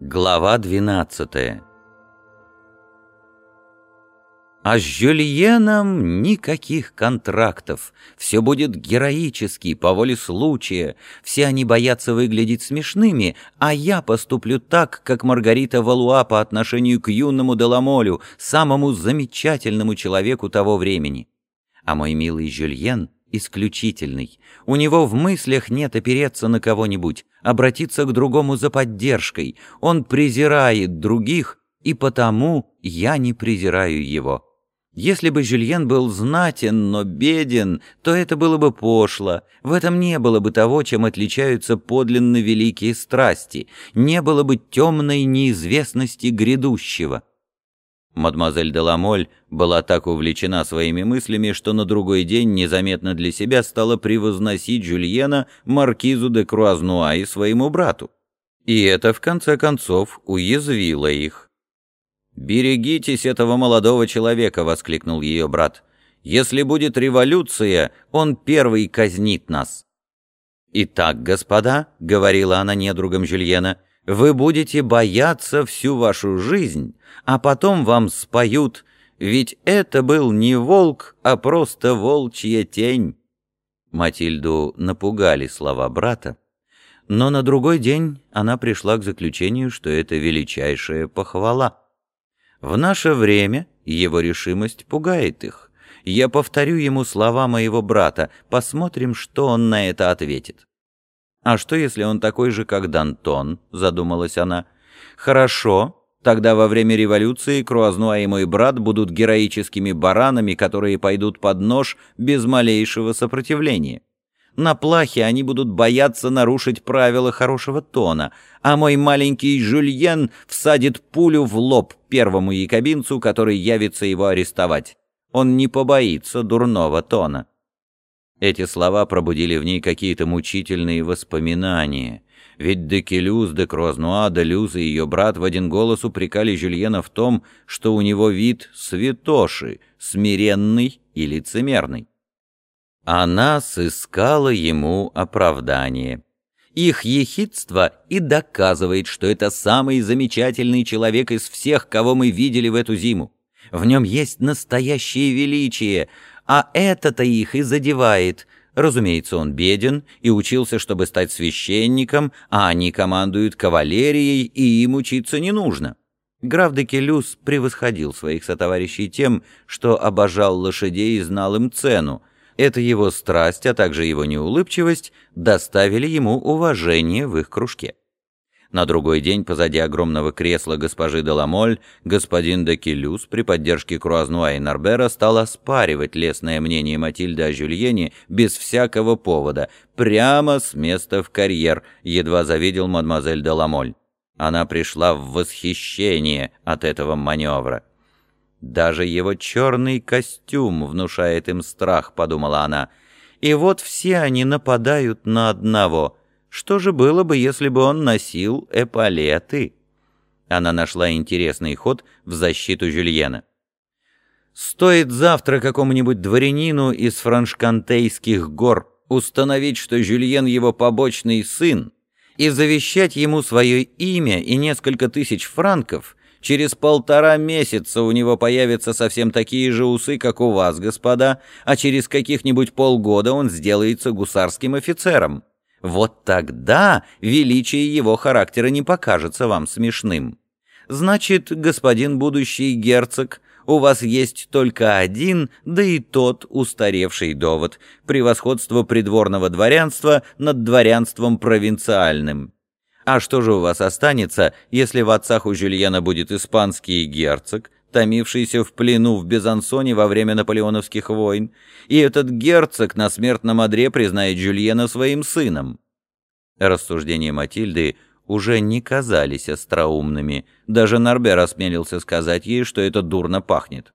Глава 12 А с Жюльеном никаких контрактов. Все будет героически, по воле случая. Все они боятся выглядеть смешными, а я поступлю так, как Маргарита Валуа по отношению к юному Деламолю, самому замечательному человеку того времени. А мой милый Жюльен — исключительный. У него в мыслях нет опереться на кого-нибудь, обратиться к другому за поддержкой. Он презирает других, и потому я не презираю его. Если бы Жюльен был знатен, но беден, то это было бы пошло. В этом не было бы того, чем отличаются подлинно великие страсти. Не было бы темной неизвестности грядущего. Мадемуазель Деламоль была так увлечена своими мыслями, что на другой день незаметно для себя стала превозносить Жюльена маркизу де Круазнуа и своему брату. И это, в конце концов, уязвило их. «Берегитесь этого молодого человека!» — воскликнул ее брат. «Если будет революция, он первый казнит нас». «Итак, господа», — говорила она недругам Жюльена, — вы будете бояться всю вашу жизнь, а потом вам споют, ведь это был не волк, а просто волчья тень. Матильду напугали слова брата, но на другой день она пришла к заключению, что это величайшая похвала. В наше время его решимость пугает их. Я повторю ему слова моего брата, посмотрим, что он на это ответит. «А что, если он такой же, как Дантон?» — задумалась она. «Хорошо, тогда во время революции Круазнуа и мой брат будут героическими баранами, которые пойдут под нож без малейшего сопротивления. На плахе они будут бояться нарушить правила хорошего тона, а мой маленький Жюльен всадит пулю в лоб первому якобинцу, который явится его арестовать. Он не побоится дурного тона». Эти слова пробудили в ней какие-то мучительные воспоминания. Ведь Декелюз, де Круазнуа, де Люз и ее брат в один голос упрекали Жюльена в том, что у него вид святоши, смиренный и лицемерный. Она сыскала ему оправдание. Их ехидство и доказывает, что это самый замечательный человек из всех, кого мы видели в эту зиму. В нем есть настоящее величие, а это-то их и задевает. Разумеется, он беден и учился, чтобы стать священником, а они командуют кавалерией, и им учиться не нужно. Граф де превосходил своих сотоварищей тем, что обожал лошадей и знал им цену. Эта его страсть, а также его неулыбчивость доставили ему уважение в их кружке. На другой день позади огромного кресла госпожи Деламоль господин де Келюс при поддержке Круазнуа и Нарбера стал оспаривать лестное мнение Матильды о Жюльене без всякого повода, прямо с места в карьер, едва завидел мадемуазель Деламоль. Она пришла в восхищение от этого маневра. «Даже его черный костюм внушает им страх», — подумала она. «И вот все они нападают на одного». Что же было бы, если бы он носил эполеты? Она нашла интересный ход в защиту Жюльена. Стоит завтра какому-нибудь дворянину из франшкантейских гор установить, что Жюльен его побочный сын, и завещать ему свое имя и несколько тысяч франков, через полтора месяца у него появятся совсем такие же усы, как у вас, господа, а через каких-нибудь полгода он сделается гусарским офицером. Вот тогда величие его характера не покажется вам смешным. Значит, господин будущий герцог, у вас есть только один, да и тот устаревший довод — превосходство придворного дворянства над дворянством провинциальным. А что же у вас останется, если в отцах у Жюльена будет испанский герцог, томившийся в плену в Безансоне во время наполеоновских войн, и этот герцог на смертном одре признает Жюльена своим сыном. Рассуждения Матильды уже не казались остроумными, даже Норбер осмелился сказать ей, что это дурно пахнет.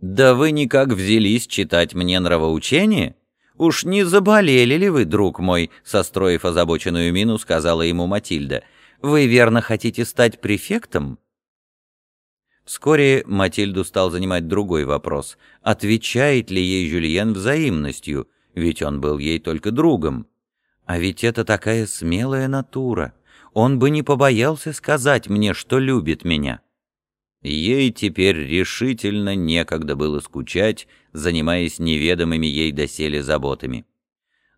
«Да вы никак взялись читать мне нравоучение? Уж не заболели ли вы, друг мой?» состроив озабоченную мину, сказала ему Матильда. «Вы верно хотите стать префектом?» Вскоре Матильду стал занимать другой вопрос. Отвечает ли ей Жюльен взаимностью, ведь он был ей только другом? А ведь это такая смелая натура. он бы не побоялся сказать мне, что любит меня. Ей теперь решительно некогда было скучать, занимаясь неведомыми ей доселе заботами.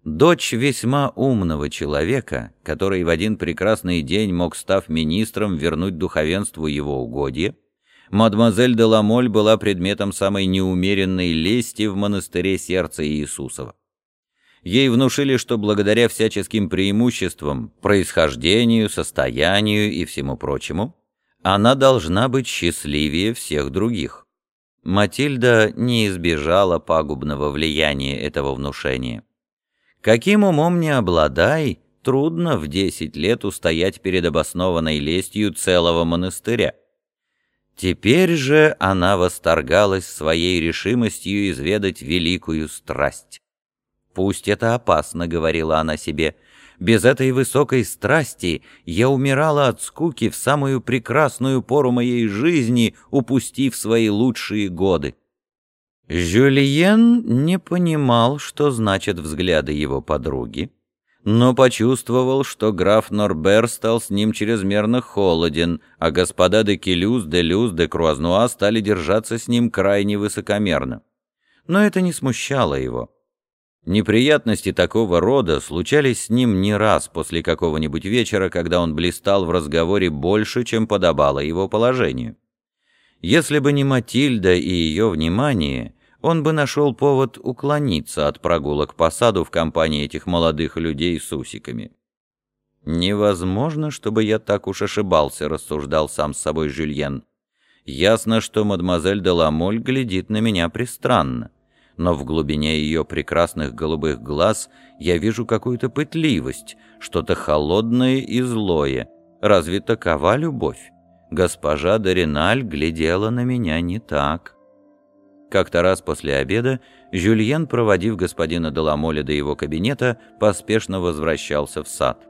Дочь весьма умного человека, который в один прекрасный день мог, став министром, вернуть духовенству его угодье, мадемуазель де Ламоль была предметом самой неумеренной лести в монастыре сердца Иисусова. Ей внушили, что благодаря всяческим преимуществам, происхождению, состоянию и всему прочему, она должна быть счастливее всех других. Матильда не избежала пагубного влияния этого внушения. Каким умом не обладай, трудно в десять лет устоять перед обоснованной лестью целого монастыря. Теперь же она восторгалась своей решимостью изведать великую страсть. «Пусть это опасно», — говорила она себе, — «без этой высокой страсти я умирала от скуки в самую прекрасную пору моей жизни, упустив свои лучшие годы». Жюльен не понимал, что значат взгляды его подруги, но почувствовал, что граф Норбер стал с ним чрезмерно холоден, а господа де Келюс, де Люс, де Круазнуа стали держаться с ним крайне высокомерно. Но это не смущало его. Неприятности такого рода случались с ним не раз после какого-нибудь вечера, когда он блистал в разговоре больше, чем подобало его положению. Если бы не Матильда и ее внимание, он бы нашел повод уклониться от прогулок по саду в компании этих молодых людей с усиками. «Невозможно, чтобы я так уж ошибался», — рассуждал сам с собой Жюльен. «Ясно, что мадемуазель де Ламоль глядит на меня пристранно, но в глубине ее прекрасных голубых глаз я вижу какую-то пытливость, что-то холодное и злое. Разве такова любовь? Госпожа Дориналь глядела на меня не так». Как-то раз после обеда Жюльен, проводив господина Деламоля до его кабинета, поспешно возвращался в сад.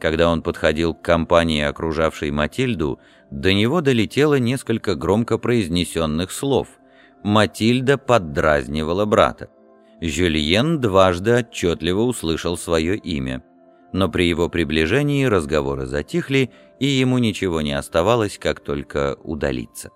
Когда он подходил к компании, окружавшей Матильду, до него долетело несколько громко произнесенных слов. Матильда поддразнивала брата. Жюльен дважды отчетливо услышал свое имя. Но при его приближении разговоры затихли, и ему ничего не оставалось, как только удалиться.